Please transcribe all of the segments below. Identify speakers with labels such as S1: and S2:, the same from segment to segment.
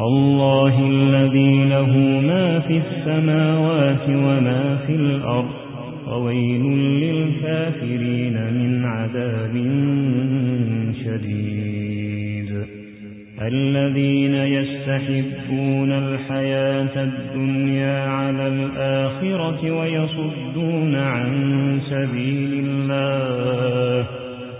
S1: الله الذي له ما في السماوات وما في الأرض وويل للكافرين من عذاب شديد. الذين يستحبون الحياة الدنيا على الآخرة ويصدون عن سبيل الله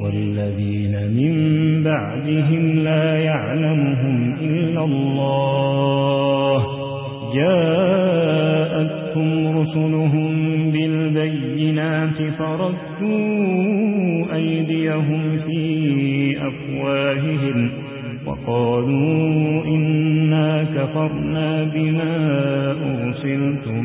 S1: والذين من بعدهم لا يعلمهم إلا الله. جاءتهم رسلهم بالبينات فردوا أيديهم في أفواههم وقالوا إنا كفرنا بما أرسلتم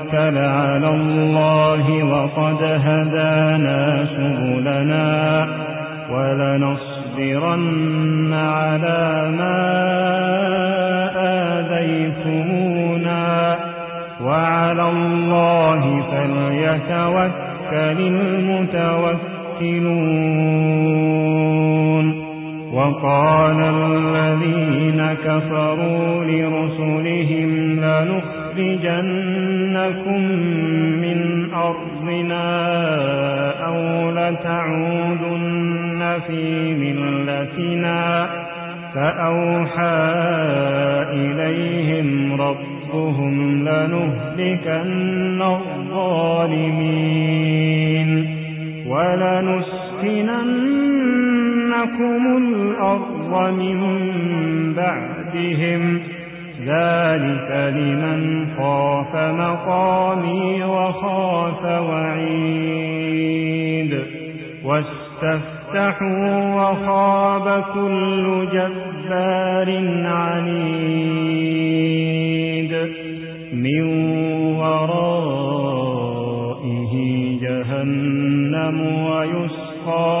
S1: على الله وقد هدانا سبلنا ولنصبرن على ما آذيتمونا. وعلى الله فليتوكل المتوكلون. وقال الذين كفروا لرسلهم لنخرجنكم من أرضنا أو لتعودن في ملتنا فأوحى إليهم ربهم لنهلكن الظالمين ولنسكننكم الأرض من بعدهم ذلك لمن خاف مقامي وخاف وعيد. واستفتحوا وخاب كل جبار عنيد. من ورائه جهنم ويسقى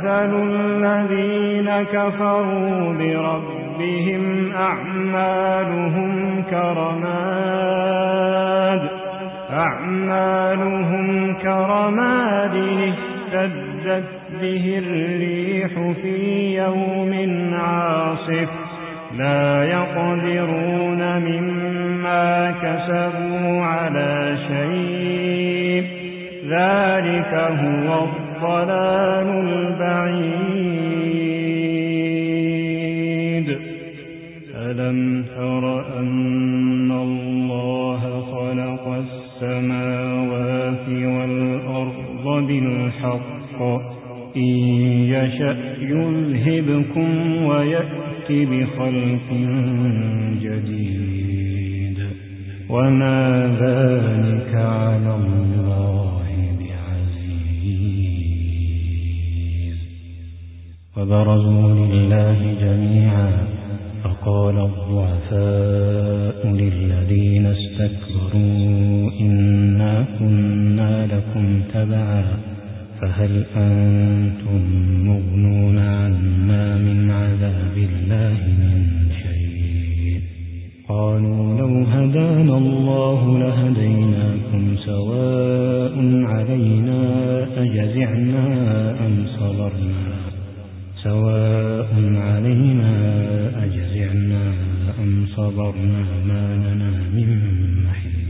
S1: مثل الذين كفروا بربهم أعمالهم كرماد أعمالهم كرماد اشتدت به الريح في يوم عاصف. لا يقدرون مما كسبوا على شيء. ذلك هو الضلال يذهبكم ويأتي بخلق جديد. وما ذلك على الله بعزيز. وبرزوا لله جميعا. فقال الضعفاء للذين استكبروا إنا كنا لكم تبعا. فهل أنتم مغنون عنا من عذاب الله من شيء؟ قالوا لو هدانا الله لهديناكم سواء علينا أجزعنا أم صبرنا؟ سواء علينا أجزعنا أم صبرنا؟ ما لنا من محيص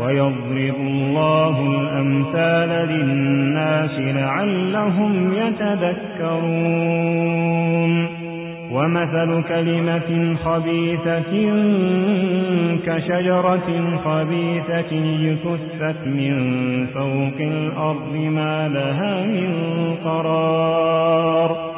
S1: ويضرب الله الأمثال للناس لعلهم يتذكرون. ومثل كلمة خبيثة كشجرة خبيثة يكثت من فوق الأرض ما لها من قرار.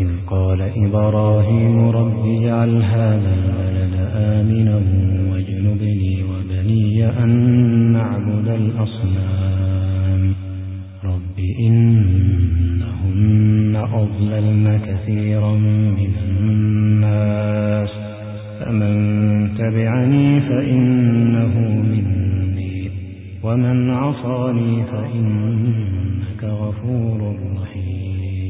S1: وإذ قال إبراهيم رب اجعل هذا البلد آمنا واجنبني وبني أن نعبد الأصنام. رب إنهن أضللن كثيرا من الناس. فمن تبعني فإنه مني. ومن عصاني فإنك غفور رحيم.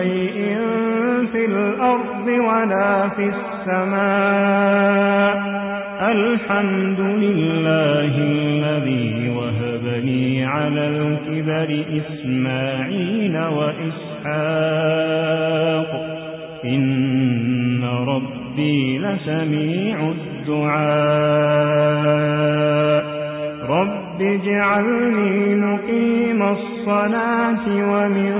S1: شيء في الأرض ولا في السماء. الحمد لله الذي وهب لي على الكبر إسماعيل وإسحاق. ربي لسميع الدعاء. رب اجعلني مقيم الصلاة ومن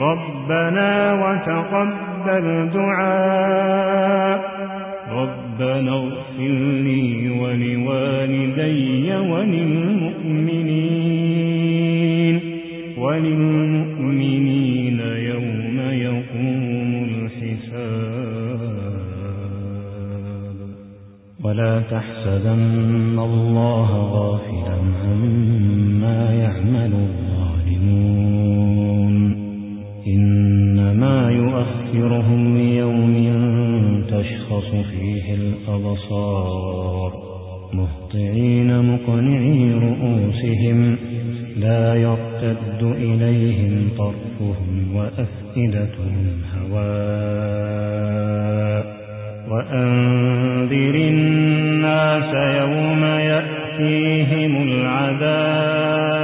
S1: ربنا وتقبل دعاء. ربنا اغفر لي ولوالدي وللمؤمنين. وللمؤمنين يوم يقوم الحساب. ولا تحسبن الله غافلا عما يعمل الظالمون إنما يؤخرهم ليوم تشخص فيه الأبصار. مهطعين مقنعي رؤوسهم. لا يرتد إليهم طرفهم وأفئدتهم هواء. وأنذر الناس يوم يأتيهم العذاب.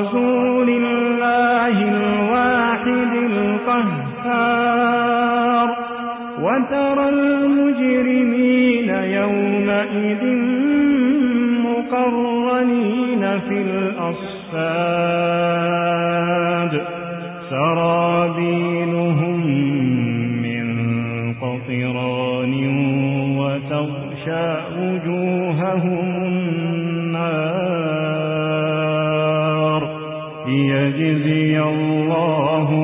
S1: وبرزوا لله الواحد القهار. وترى المجرمين يومئذ مقرنين في الأصفاد. سرابيلهم من قطران وتغشى وجوههم